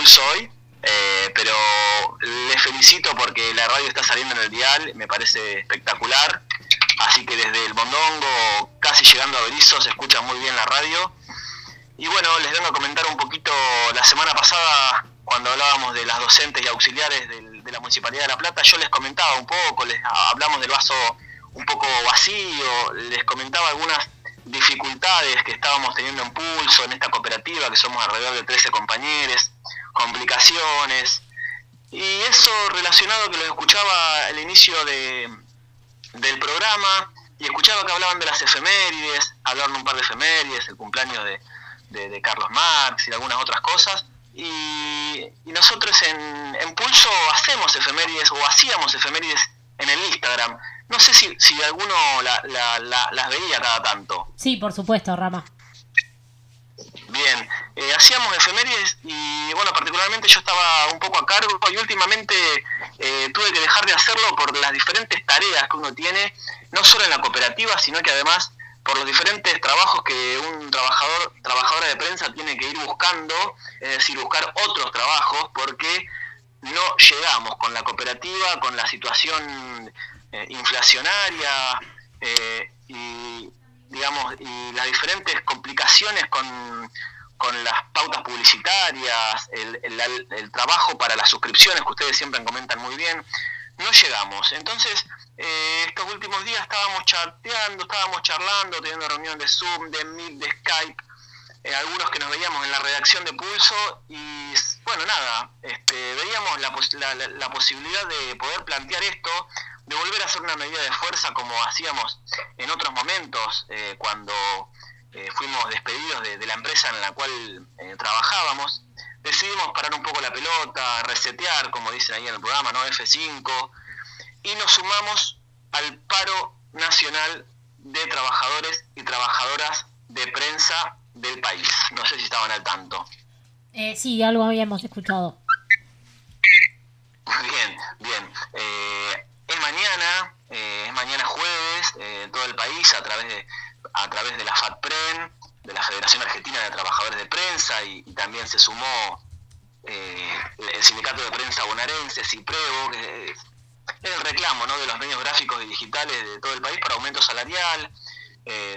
Pulso hoy, eh, pero les felicito porque la radio está saliendo en el dial, me parece espectacular. Así que desde el Bondongo, casi llegando a Berizo, se escucha muy bien la radio. Y bueno, les vengo a comentar un poquito, la semana pasada, cuando hablábamos de las docentes y auxiliares de la Municipalidad de La Plata, yo les comentaba un poco, les hablamos del vaso un poco vacío, les comentaba algunas dificultades que estábamos teniendo en pulso en esta cooperativa, que somos alrededor de 13 compañeros, complicaciones, y eso relacionado que lo escuchaba al inicio de, del programa, y escuchaba que hablaban de las efemérides, hablaron un par de efemérides, el cumpleaños de, de, Carlos Marx y algunas otras cosas, y, nosotros en, en Pulso hacemos efemérides o hacíamos efemérides en el Instagram. No sé si, si alguno las veía cada tanto. Sí, por supuesto, Rama. Bien, eh, hacíamos efemérides y bueno, particularmente yo estaba un poco a cargo y últimamente eh, tuve que dejar de hacerlo por las diferentes tareas que uno tiene, no solo en la cooperativa, sino que además por los diferentes trabajos que un trabajador, trabajadora de prensa tiene que ir buscando, es decir, buscar otros trabajos, porque no llegamos con la cooperativa, con la situación eh, inflacionaria y digamos y las diferentes complicaciones con, con las pautas publicitarias, el, trabajo para las suscripciones que ustedes siempre comentan muy bien, no llegamos. Entonces, eh, estos últimos días estábamos chateando, estábamos charlando, teniendo reunión de Zoom, de Meet, de Skype, eh, algunos que nos veíamos en la redacción de Pulso y bueno, nada, este, veíamos la, la, posibilidad de poder plantear esto, de volver a hacer una medida de fuerza como hacíamos en otros momentos eh, cuando eh, fuimos despedidos de, la empresa en la cual trabajábamos. Decidimos parar un poco la pelota, resetear, como dicen ahí en el programa, ¿no? F5, y nos sumamos al paro nacional de trabajadores y trabajadoras de prensa del país. No sé si estaban al tanto. Eh, sí, algo habíamos escuchado. Bien, bien. Eh, es mañana, eh, es mañana jueves, eh, todo el país a través de a través de la FATPREN, de la Federación Argentina de Trabajadores de Prensa, y, también se sumó el Sindicato de Prensa Bonaerense, CIPREVO, que es el reclamo ¿no? de los medios gráficos y digitales de todo el país para aumento salarial,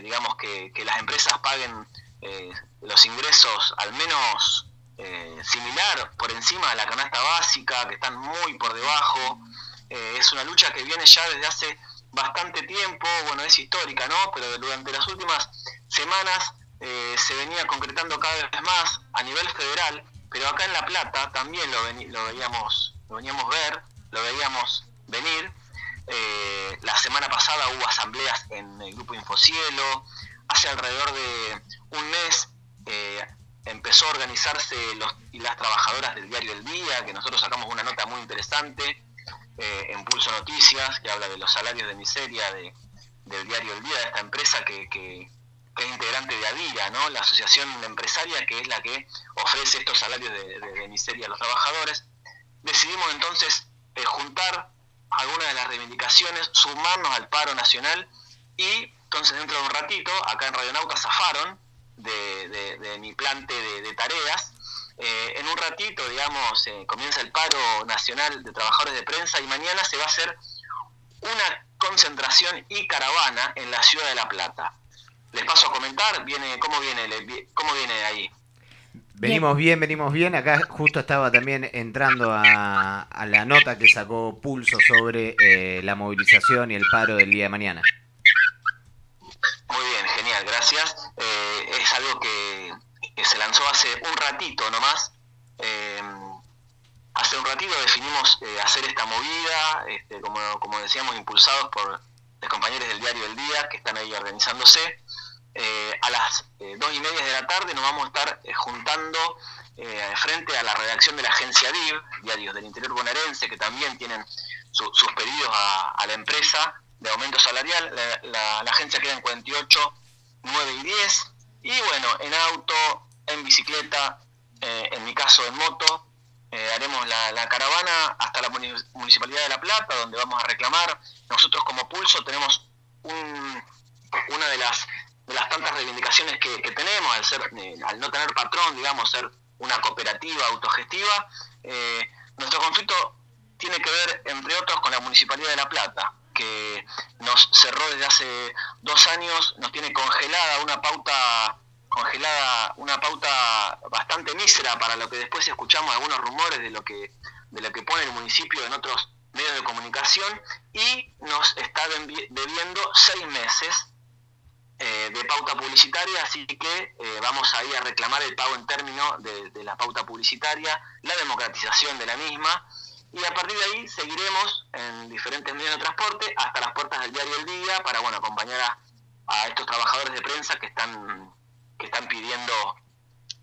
digamos que, que las empresas paguen eh, los ingresos al menos eh, similar por encima de la canasta básica, que están muy por debajo. Eh, es una lucha que viene ya desde hace bastante tiempo, bueno, es histórica, ¿no? Pero durante las últimas semanas se venía concretando cada vez más a nivel federal, pero acá en La Plata también lo, lo veíamos, lo veníamos ver, lo veíamos venir. la semana pasada hubo asambleas en el grupo Infocielo, hace alrededor de un mes eh, empezó a organizarse los y las trabajadoras del diario El Día, que nosotros sacamos una nota muy interesante eh, en Pulso Noticias, que habla de los salarios de miseria de, del diario El Día, de esta empresa que, que, es integrante de ADIA, ¿no? la asociación empresaria que es la que ofrece estos salarios de, miseria a los trabajadores. Decidimos entonces eh, juntar algunas de las reivindicaciones, sumarnos al paro nacional y entonces, dentro de un ratito, acá en Radionauta zafaron de, mi plante de, tareas. Eh, en un ratito, digamos, eh, comienza el paro nacional de trabajadores de prensa y mañana se va a hacer una concentración y caravana en la ciudad de La Plata. Les paso a comentar, viene, ¿cómo viene, cómo viene ahí? Venimos bien, venimos bien. Acá justo estaba también entrando a, la nota que sacó Pulso sobre eh, la movilización y el paro del día de mañana. Muy bien, genial, gracias. Es algo que, se lanzó hace un ratito nomás. Eh, hace un ratito definimos eh, hacer esta movida, este, como, como decíamos, impulsados por los compañeros del diario El Día, que están ahí organizándose. a las dos y media de la tarde nos vamos a estar juntando frente a la redacción de la agencia DIV, Diarios del Interior Bonaerense, que también tienen sus pedidos a la empresa de aumento salarial, la, agencia queda en 48, 9 y 10, y bueno, en auto, en bicicleta, eh, en mi caso en moto, eh, haremos la, caravana hasta la Municipalidad de La Plata, donde vamos a reclamar. Nosotros como Pulso tenemos una de las, de las tantas reivindicaciones que, tenemos, al, ser, eh, al no tener patrón, digamos, ser una cooperativa autogestiva. Eh, nuestro conflicto tiene que ver, entre otros, con la Municipalidad de La Plata, que nos cerró desde hace dos años, nos tiene congelada una pauta congelada una pauta bastante mísera para lo que después escuchamos algunos rumores de lo que de lo que pone el municipio en otros medios de comunicación y nos está debiendo seis meses eh, de pauta publicitaria, así que eh, vamos a ir a reclamar el pago en términos de, de, la pauta publicitaria, la democratización de la misma, y a partir de ahí seguiremos en diferentes medios de transporte hasta las puertas del diario El Día para bueno acompañar a, a estos trabajadores de prensa que están que están pidiendo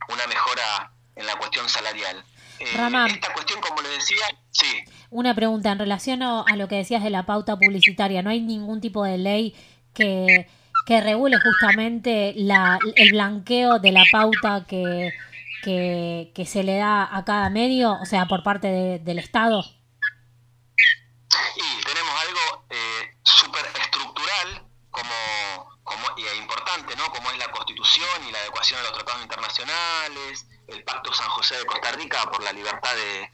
una mejora en la cuestión salarial. Eh, esta cuestión, como le decía, sí. Una pregunta en relación a lo que decías de la pauta publicitaria. ¿No hay ningún tipo de ley que, que regule justamente la, el blanqueo de la pauta que, que, se le da a cada medio, o sea, por parte del Estado? Y tenemos algo eh, súper estructural como y es importante, ¿no? Como es la Constitución y la adecuación a los tratados internacionales, el Pacto San José de Costa Rica por la libertad de,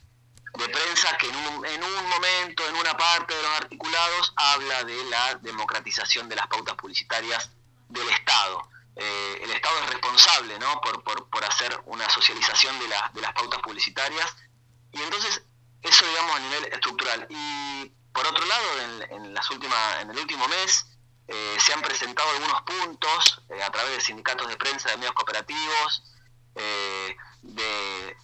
prensa, que en un, en un momento, en una parte de los articulados, habla de la democratización de las pautas publicitarias del Estado. Eh, el Estado es responsable, ¿no? Por, por, por hacer una socialización de, de las pautas publicitarias. Y entonces, eso, digamos, a nivel estructural. Y por otro lado, en, en las últimas, en el último mes, eh, se han presentado algunos puntos eh, a través de sindicatos de prensa de medios cooperativos, eh, de,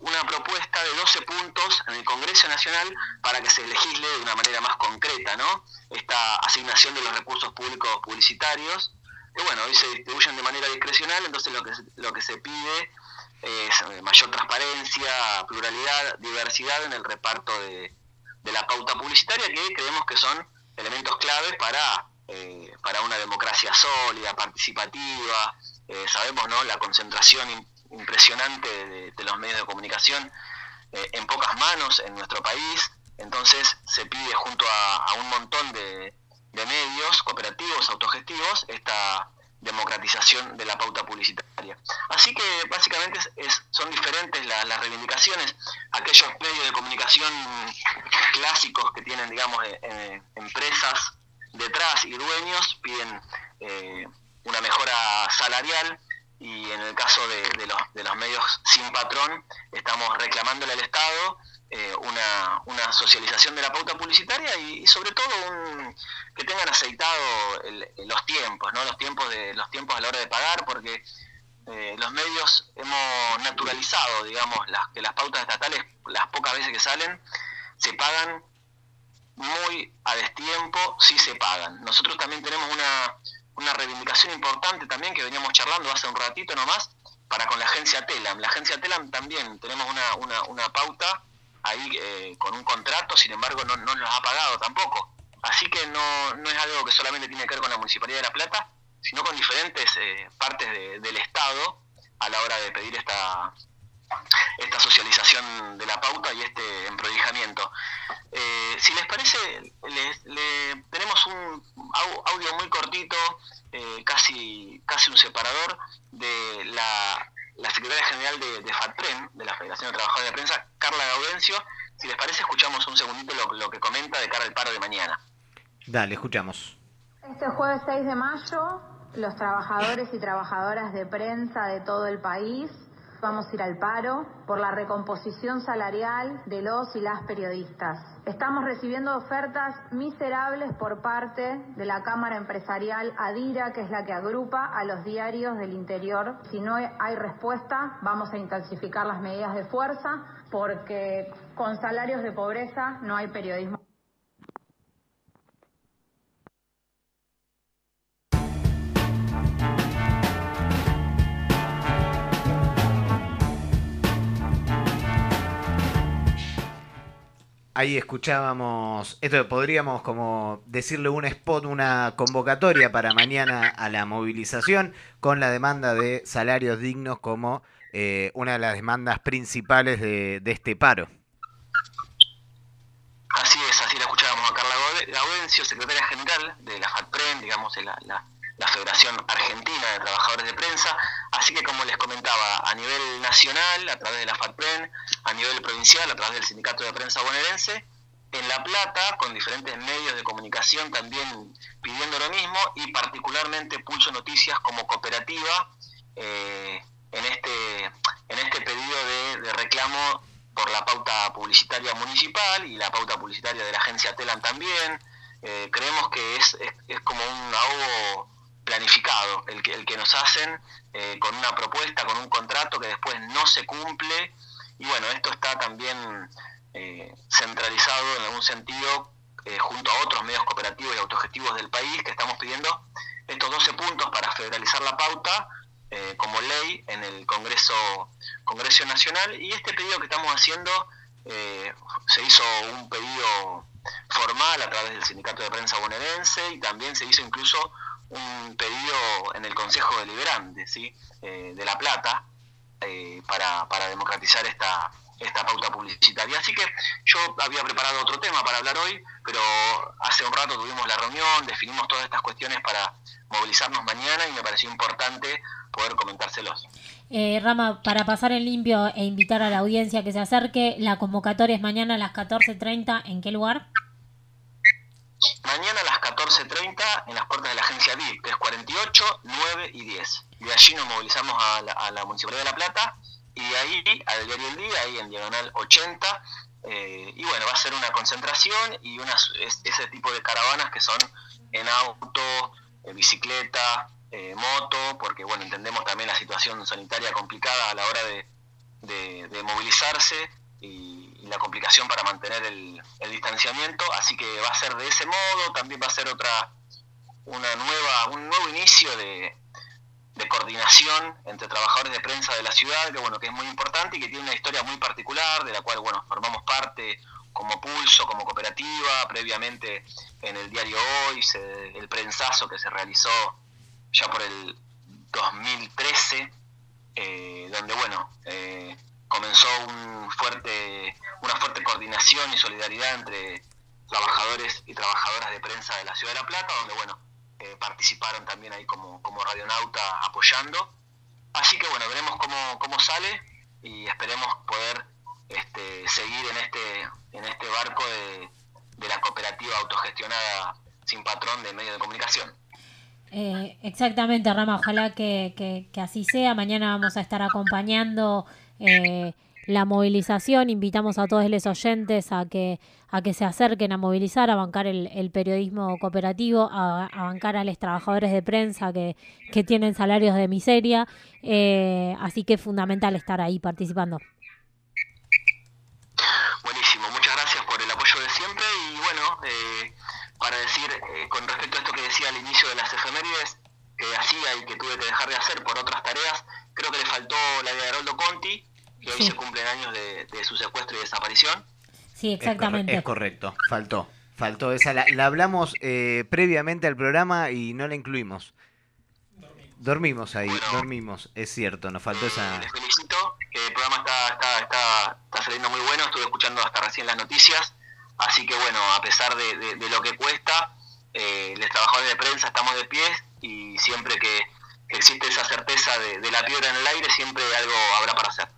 una propuesta de 12 puntos en el Congreso Nacional para que se legisle de una manera más concreta ¿no? esta asignación de los recursos públicos publicitarios, que bueno, hoy se distribuyen de manera discrecional, entonces lo que, lo que se pide es mayor transparencia, pluralidad, diversidad en el reparto de, de la pauta publicitaria, que creemos que son elementos claves para eh, para una democracia sólida, participativa. Eh, sabemos ¿no? la concentración impresionante de, los medios de comunicación eh, en pocas manos en nuestro país. Entonces se pide junto a, un montón de, esta democratización de la pauta publicitaria. Así que básicamente es, son diferentes las reivindicaciones. Aquellos medios de comunicación clásicos que tienen, digamos, empresas detrás y dueños piden eh, una mejora salarial y en el caso de, los, de los medios sin patrón estamos reclamándole al Estado eh, una, una, socialización de la pauta publicitaria y, sobre todo un, que tengan aceitado los tiempos, ¿no? los tiempos de los tiempos a la hora de pagar, porque eh, los medios hemos naturalizado, digamos, las, que las pautas estatales, las pocas veces que salen, se pagan muy a destiempo si se pagan. Nosotros también tenemos una, una reivindicación importante también que veníamos charlando hace un ratito nomás para con la agencia TELAM. La agencia TELAM también tenemos una, una, una pauta ahí eh, con un contrato, sin embargo no, no nos ha pagado tampoco. Así que no, no es algo que solamente tiene que ver con la Municipalidad de La Plata, sino con diferentes eh, partes del Estado a la hora de pedir esta, esta socialización de la pauta y este emprodijamiento. Eh, si les parece, les, tenemos un audio muy cortito, eh, casi, casi un separador, de la, secretaria general de, de, de la Federación de Trabajadores de Prensa, Carla Gaudencio. Si les parece, escuchamos un segundito lo, lo que comenta de cara al paro de mañana. Dale, escuchamos. Este jueves 6 de mayo, los trabajadores y trabajadoras de prensa de todo el país vamos a ir al paro por la recomposición salarial de los y las periodistas. Estamos recibiendo ofertas miserables por parte de la Cámara Empresarial Adira, que es la que agrupa a los diarios del interior. Si no hay respuesta, vamos a intensificar las medidas de fuerza porque con salarios de pobreza no hay periodismo. Ahí escuchábamos, esto podríamos como decirle un spot, una convocatoria para mañana a la movilización con la demanda de salarios dignos como eh, una de las demandas principales de, este paro. Así es, así la escuchábamos a Carla Gaudencio, secretaria general de la FATPREN, digamos, la, la, la Federación Argentina de Trabajadores de Prensa. Así que, como les comentaba, a nivel nacional, a través de la FATPREN, a nivel provincial, a través del Sindicato de Prensa Bonaerense, en La Plata, con diferentes medios de comunicación también pidiendo lo mismo, y particularmente Pulso Noticias como cooperativa eh, en, este, en este pedido de, reclamo por la pauta publicitaria municipal y la pauta publicitaria de la agencia TELAN también. Eh, creemos que es, es, como un ahogo planificado el que, el que nos hacen eh, con una propuesta, con un contrato que después no se cumple. Y bueno, esto está también eh, centralizado en algún sentido eh, junto a otros medios cooperativos y autogestivos del país que estamos pidiendo estos 12 puntos para federalizar la pauta eh, como ley en el Congreso, Congreso Nacional y este pedido que estamos haciendo se hizo un pedido formal a través del Sindicato de Prensa bonaerense y también se hizo incluso un pedido en el Consejo Deliberante ¿sí? de La Plata para, para democratizar esta, esta pauta publicitaria. Así que yo había preparado otro tema para hablar hoy, pero hace un rato tuvimos la reunión, definimos todas estas cuestiones para movilizarnos mañana y me pareció importante poder comentárselos. Eh, Rama, para pasar en limpio e invitar a la audiencia que se acerque, la convocatoria es mañana a las 14.30, ¿en qué lugar? Mañana a las 14.30 en las puertas de la agencia VIP, que es 48, 9 y 10. De allí nos movilizamos a la, Municipalidad de La Plata y de ahí al diario El Día, ahí en diagonal 80, eh, y bueno, va a ser una concentración y unas, ese tipo de caravanas que son en auto, bicicleta, eh, moto, porque bueno, entendemos también la situación sanitaria complicada a la hora de, de, movilizarse y, la complicación para mantener el, distanciamiento, así que va a ser de ese modo, también va a ser otra, una nueva, un nuevo inicio de, coordinación entre trabajadores de prensa de la ciudad, que bueno, que es muy importante y que tiene una historia muy particular, de la cual bueno, formamos parte como pulso, como cooperativa, previamente en el diario Hoy, el prensazo que se realizó ya por el 2013, eh, donde bueno, eh, comenzó un fuerte, una fuerte coordinación y solidaridad entre trabajadores y trabajadoras de prensa de la ciudad de La Plata, donde bueno, eh, participaron también ahí como, como radionauta apoyando. Así que bueno, veremos cómo, cómo sale y esperemos poder este, seguir en este, en este barco de, la cooperativa autogestionada sin patrón de medios de comunicación. Eh, exactamente, Rama, ojalá que, que, así sea. Mañana vamos a estar acompañando eh, la movilización. Invitamos a todos los oyentes a que, a que se acerquen a movilizar, a bancar el, periodismo cooperativo, a, bancar a los trabajadores de prensa que, que tienen salarios de miseria. Eh, así que es fundamental estar ahí participando. Buenísimo, muchas gracias por el apoyo de siempre y bueno, eh, para decir eh, con respecto a esto que decía al inicio de las efemérides, que hacía y que tuve que dejar de hacer por otras tareas, creo que le faltó la de Haroldo Conti, que hoy se cumplen años de, su secuestro y desaparición. Sí, exactamente. Es, correcto, faltó. Faltó esa, la, hablamos eh, previamente al programa y no la incluimos. Dormimos ahí, dormimos, es cierto, nos faltó esa... Les felicito, el programa está, está, está, está, saliendo muy bueno, estuve escuchando hasta recién las noticias, así que bueno, a pesar de, de, lo que cuesta, eh, los trabajadores de prensa estamos de pie y siempre que existe esa certeza de, de la piedra en el aire, siempre algo habrá para hacer.